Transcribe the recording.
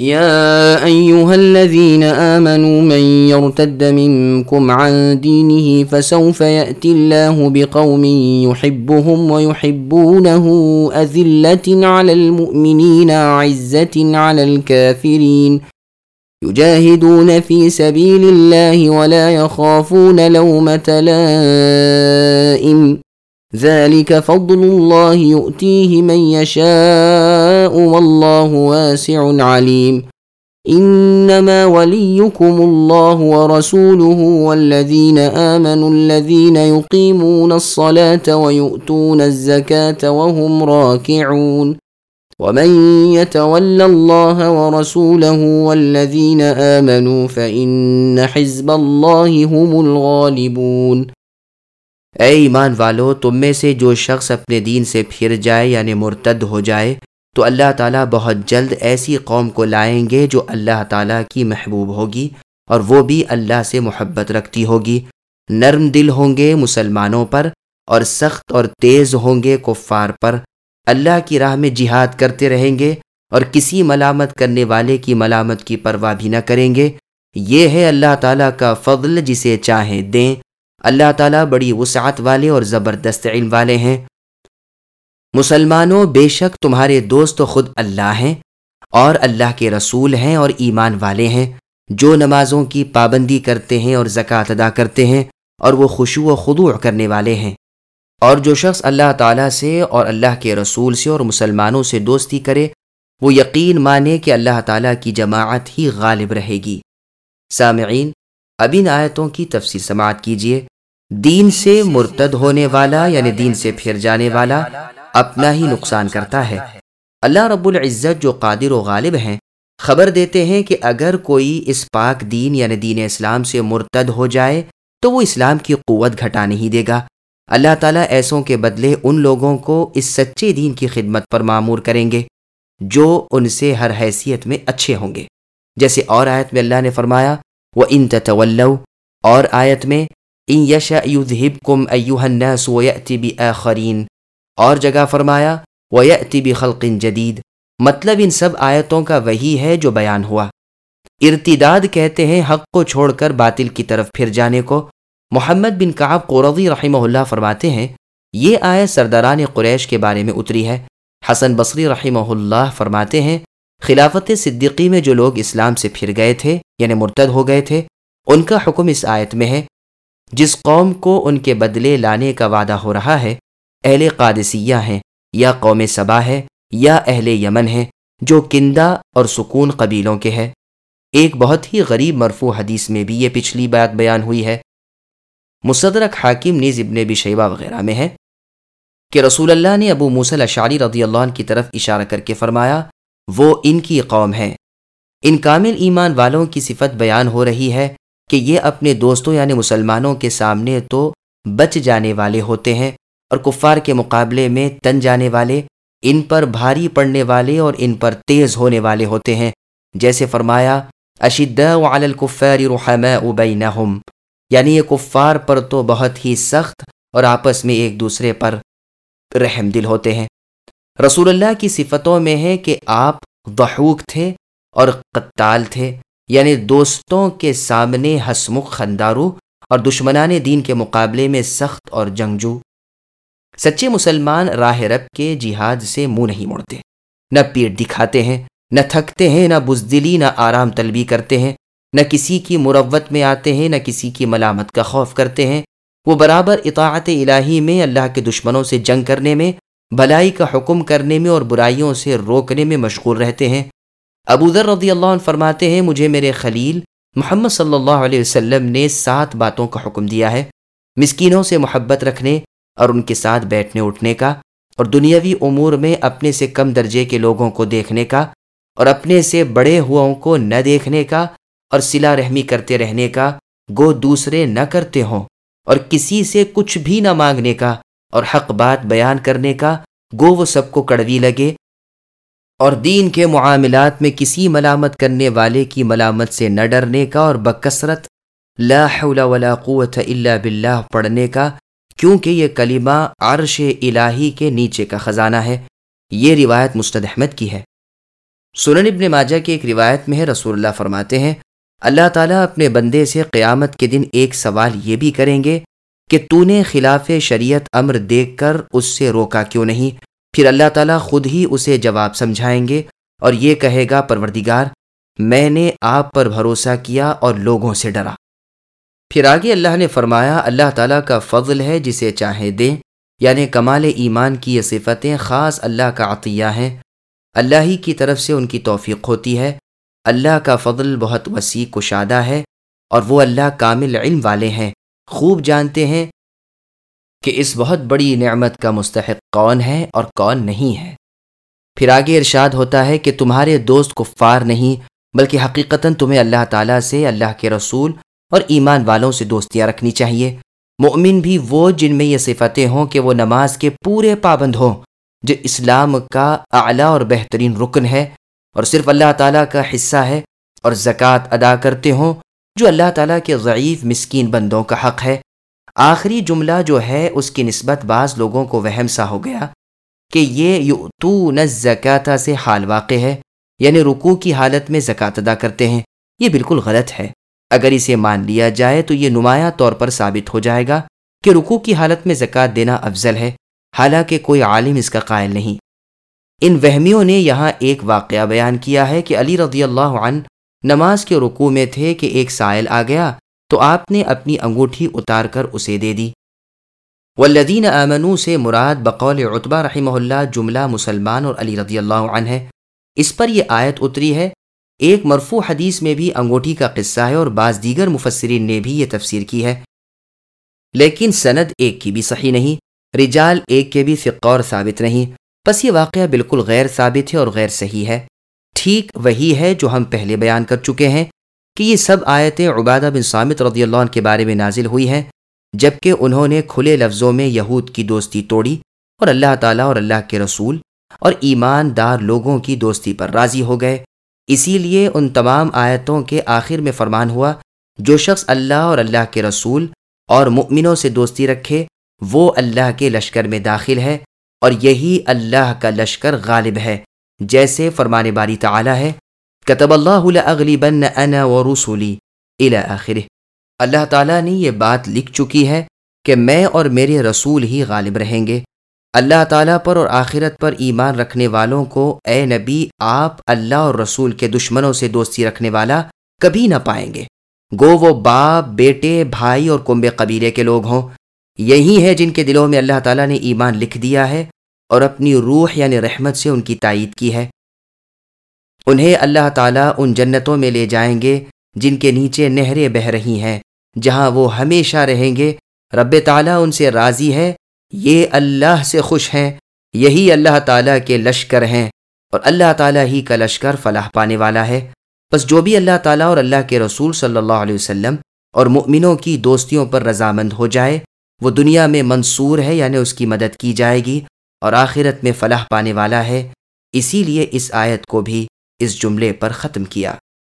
يا أيها الذين آمنوا من يرتد منكم عن دينه فسوف يأتي الله بقوم يحبهم ويحبونه أذلة على المؤمنين عزة على الكافرين. يجاهدون في سبيل الله ولا يخافون لومة لائم. ذلك فضل الله يؤتيه من يشاء والله واسع عليم. إنما وليكم الله ورسوله والذين آمنوا الذين يقيمون الصلاة ويؤتون الزكاة وهم راكعون. ومن يتول الله ورسوله والذين آمنوا فإن حزب الله هم الغالبون. اے ایمان والو، تم میں سے جو شخص اپنے دین سے پھر جائے یعنی مرتد ہو جائے، تو اللہ تعالیٰ بہت جلد ایسی قوم کو لائیں گے جو اللہ تعالیٰ کی محبوب ہوگی، اور وہ بھی اللہ سے محبت رکھتی ہوگی۔ نرم دل ہوں گے مسلمانوں پر، اور سخت اور تیز ہوں گے کفار پر۔ اللہ کی راہ میں جہاد کرتے رہیں گے، اور کسی ملامت کرنے والے کی ملامت کی پرواہ بھی نہ کریں گے۔ یہ ہے اللہ تعالیٰ کا فضل، جسے چاہیں دیں۔ اللہ تعالیٰ بڑی وسعت والے اور زبردست علم والے ہیں۔ مسلمانوں، بے شک تمہارے دوست خود اللہ ہیں اور اللہ کے رسول ہیں اور ایمان والے ہیں۔ جو نمازوں کی پابندی کرتے ہیں اور زکوٰۃ ادا کرتے ہیں اور وہ خوشو و خضوع کرنے والے ہیں۔ اور جو شخص اللہ تعالیٰ سے اور اللہ کے رسول سے اور مسلمانوں سے دوستی کرے، وہ یقین مانے کہ اللہ تعالیٰ کی جماعت ہی غالب رہے گی۔ سامعین اب ان آیتوں کی تفصیل سماعت کیجیے دین سے مرتد ہونے والا یعنی دین سے پھر جانے والا، اپنا ہی نقصان کرتا ہے۔ اللہ رب العزت جو قادر و غالب ہیں، خبر دیتے ہیں کہ اگر کوئی اس پاک دین یعنی دین اسلام سے مرتد ہو جائے، تو وہ اسلام کی قوت گھٹا نہیں دے گا۔ اللہ تعالیٰ ایسوں کے بدلے ان لوگوں کو اس سچے دین کی خدمت پر معمور کریں گے، جو ان سے ہر حیثیت میں اچھے ہوں گے۔ جیسے اور آیت میں اللہ نے فرمایا وہ ان تولو اور آیت میں ان یش کم الناس ویأتی بآخرین اور جگہ فرمایا ویأتی بخلق جدید مطلب ان سب آیتوں کا وہی ہے جو بیان ہوا۔ ارتداد کہتے ہیں حق کو چھوڑ کر باطل کی طرف پھر جانے کو۔ محمد بن کعب قرضی رحمہ اللہ فرماتے ہیں، یہ آیت سرداران قریش کے بارے میں اتری ہے۔ حسن بصری رحمہ اللہ فرماتے ہیں خلافت صدیقی میں جو لوگ اسلام سے پھر گئے تھے یعنی مرتد ہو گئے تھے، ان کا حکم اس آیت میں ہے، جس قوم کو ان کے بدلے لانے کا وعدہ ہو رہا ہے، اہل قادسیہ ہیں، یا قوم صبا ہے، یا اہل یمن ہے جو کندہ اور سکون قبیلوں کے ہے ایک بہت ہی غریب مرفوع حدیث میں بھی یہ پچھلی بات بیان ہوئی ہے۔ مصدرک حاکم نیز ابن بھی شیبہ وغیرہ میں ہے کہ رسول اللہ نے ابو موسل اشاری رضی اللہ عنہ کی طرف اشارہ کر کے فرمایا وہ ان کی قوم ہے ان کامل ایمان والوں کی صفت بیان ہو رہی ہے کہ یہ اپنے دوستوں یعنی مسلمانوں کے سامنے تو بچ جانے والے ہوتے ہیں اور کفار کے مقابلے میں تن جانے والے، ان پر بھاری پڑنے والے اور ان پر تیز ہونے والے ہوتے ہیں۔ جیسے فرمایا اشد الکفار رحماء بینہم یعنی یہ کفار پر تو بہت ہی سخت اور آپس میں ایک دوسرے پر رحم دل ہوتے ہیں۔ رسول اللہ کی صفتوں میں ہے کہ آپ ضحوک تھے اور قتال تھے یعنی دوستوں کے سامنے ہسمکھ خندارو اور دشمنان دین کے مقابلے میں سخت اور جنگجو۔ سچے مسلمان راہ رب کے جہاد سے منہ نہیں موڑتے، نہ پیٹ دکھاتے ہیں، نہ تھکتے ہیں، نہ بزدلی، نہ آرام طلبی کرتے ہیں۔ نہ کسی کی مروت میں آتے ہیں، نہ کسی کی ملامت کا خوف کرتے ہیں۔ وہ برابر اطاعت الہی میں، اللہ کے دشمنوں سے جنگ کرنے میں بھلائی کا حکم کرنے میں اور برائیوں سے روکنے میں مشغول رہتے ہیں۔ ابو ذر رضی اللہ عنہ فرماتے ہیں، مجھے میرے خلیل محمد صلی اللہ علیہ وسلم نے سات باتوں کا حکم دیا ہے۔ مسکینوں سے محبت رکھنے اور ان کے ساتھ بیٹھنے اٹھنے کا اور دنیاوی امور میں اپنے سے کم درجے کے لوگوں کو دیکھنے کا اور اپنے سے بڑے ہواؤں کو نہ دیکھنے کا اور سلا رحمی کرتے رہنے کا، گو دوسرے نہ کرتے ہوں اور کسی سے کچھ بھی نہ مانگنے کا۔ اور حق بات بیان کرنے کا گو وہ سب کو کڑوی لگے اور دین کے معاملات میں کسی ملامت کرنے والے کی ملامت سے نہ ڈرنے کا اور بکثرت لا حول ولا قوت الا باللہ پڑھنے کا، کیونکہ یہ کلمہ عرش الہی کے نیچے کا خزانہ ہے۔ یہ روایت مستد احمد کی ہے۔ سنن ابن ماجہ کی ایک روایت میں ہے، رسول اللہ فرماتے ہیں، اللہ تعالیٰ اپنے بندے سے قیامت کے دن ایک سوال یہ بھی کریں گے کہ تو نے خلاف شریعت امر دیکھ کر اس سے روکا کیوں نہیں؟ پھر اللہ تعالیٰ خود ہی اسے جواب سمجھائیں گے اور یہ کہے گا، پروردگار، میں نے آپ پر بھروسہ کیا اور لوگوں سے ڈرا۔ پھر آگے اللہ نے فرمایا، اللہ تعالیٰ کا فضل ہے جسے چاہے دیں۔ یعنی کمال ایمان کی یہ صفتیں خاص اللہ کا عطیہ ہیں۔ اللہ ہی کی طرف سے ان کی توفیق ہوتی ہے۔ اللہ کا فضل بہت وسیع کشادہ ہے اور وہ اللہ کامل علم والے ہیں۔ خوب جانتے ہیں کہ اس بہت بڑی نعمت کا مستحق کون ہے اور کون نہیں ہے۔ پھر آگے ارشاد ہوتا ہے کہ تمہارے دوست کفار نہیں، بلکہ حقیقتاً تمہیں اللہ تعالیٰ سے، اللہ کے رسول اور ایمان والوں سے دوستیاں رکھنی چاہیے۔ مؤمن بھی وہ جن میں یہ صفتیں ہوں کہ وہ نماز کے پورے پابند ہوں، جو اسلام کا اعلیٰ اور بہترین رکن ہے اور صرف اللہ تعالیٰ کا حصہ ہے اور زکوٰۃ ادا کرتے ہوں جو اللہ تعالیٰ کے ضعیف مسکین بندوں کا حق ہے۔ آخری جملہ جو ہے، اس کی نسبت بعض لوگوں کو وہم سا ہو گیا کہ یہ تو زکاتہ سے حال واقع ہے یعنی رکوع کی حالت میں زکوٰۃ ادا کرتے ہیں۔ یہ بالکل غلط ہے۔ اگر اسے مان لیا جائے تو یہ نمایاں طور پر ثابت ہو جائے گا کہ رکوع کی حالت میں زکوٰۃ دینا افضل ہے۔ حالانکہ کوئی عالم اس کا قائل نہیں۔ ان وہمیوں نے یہاں ایک واقعہ بیان کیا ہے کہ علی رضی اللہ عنہ نماز کے رکوع میں تھے کہ ایک سائل آ گیا تو آپ نے اپنی انگوٹھی اتار کر اسے دے دی۔ والذین آمنو سے مراد بقول عطبہ رحمہ اللہ جملہ مسلمان اور علی رضی اللہ عنہ ہے۔ اس پر یہ آیت اتری ہے۔ ایک مرفوع حدیث میں بھی انگوٹھی کا قصہ ہے اور بعض دیگر مفسرین نے بھی یہ تفسیر کی ہے۔ لیکن سند ایک کی بھی صحیح نہیں، رجال ایک کے بھی فقور ثابت نہیں۔ بس یہ واقعہ بالکل غیر ثابت ہے اور غیر صحیح ہے۔ ٹھیک وہی ہے جو ہم پہلے بیان کر چکے ہیں کہ یہ سب آیتیں عبادہ بن سامت رضی اللہ عنہ کے بارے میں نازل ہوئی ہیں، جبکہ انہوں نے کھلے لفظوں میں یہود کی دوستی توڑی اور اللہ تعالیٰ اور اللہ کے رسول اور ایماندار لوگوں کی دوستی پر راضی ہو گئے۔ اسی لیے ان تمام آیتوں کے آخر میں فرمان ہوا، جو شخص اللہ اور اللہ کے رسول اور مؤمنوں سے دوستی رکھے، وہ اللہ کے لشکر میں داخل ہے اور یہی اللہ کا لشکر غالب ہے۔ جیسے فرمان باری تعالی ہے، کتب اللہ بن انا و رسولی آخر اللہ تعالیٰ نے یہ بات لکھ چکی ہے کہ میں اور میرے رسول ہی غالب رہیں گے۔ اللہ تعالیٰ پر اور آخرت پر ایمان رکھنے والوں کو اے نبی، آپ اللہ اور رسول کے دشمنوں سے دوستی رکھنے والا کبھی نہ پائیں گے۔ گو وہ باپ، بیٹے، بھائی اور کنبے قبیلے کے لوگ ہوں۔ یہی ہے جن کے دلوں میں اللہ تعالیٰ نے ایمان لکھ دیا ہے۔ اور اپنی روح یعنی رحمت سے ان کی تائید کی ہے۔ انہیں اللہ تعالیٰ ان جنتوں میں لے جائیں گے جن کے نیچے نہریں بہہ رہی ہیں، جہاں وہ ہمیشہ رہیں گے۔ رب تعالیٰ ان سے راضی ہے، یہ اللہ سے خوش ہیں، یہی اللہ تعالیٰ کے لشکر ہیں۔ اور اللہ تعالیٰ ہی کا لشکر فلاح پانے والا ہے۔ بس جو بھی اللہ تعالیٰ اور اللہ کے رسول صلی اللہ علیہ وسلم اور مؤمنوں کی دوستیوں پر رضامند ہو جائے، وہ دنیا میں منصور ہے یعنی اس کی مدد کی جائے گی۔ اور آخرت میں فلاح پانے والا ہے، اسی لیے اس آیت کو بھی اس جملے پر ختم کیا۔